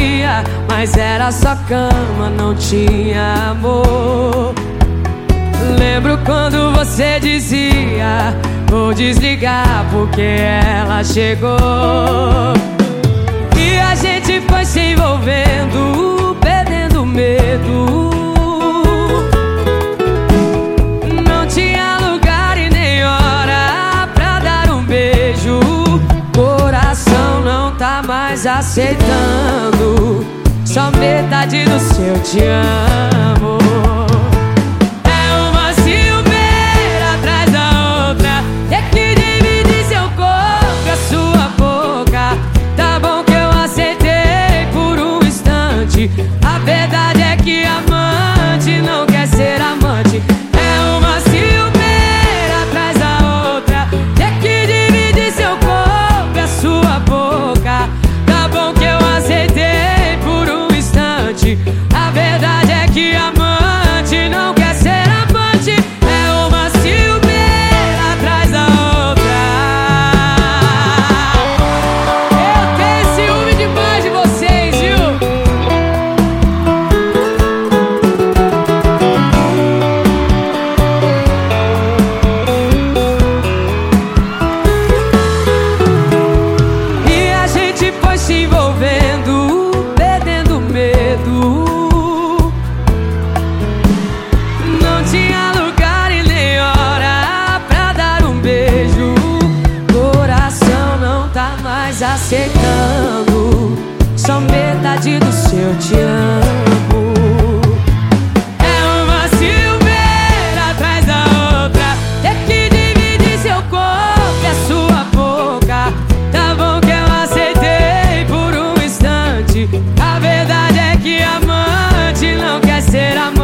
queria, mas era só cama, não tinha amor. Lembro quando você dizia: Vou desligar porque ela chegou. E a gente foi se envolvendo. aceitando só metade do seu te amo. aceitando Só metade do seu te amo. É uma silveira atrás da outra. Ter que dividir seu corpo e a sua boca. Tá bom que eu aceitei por um instante. A verdade é que amante não quer ser amante.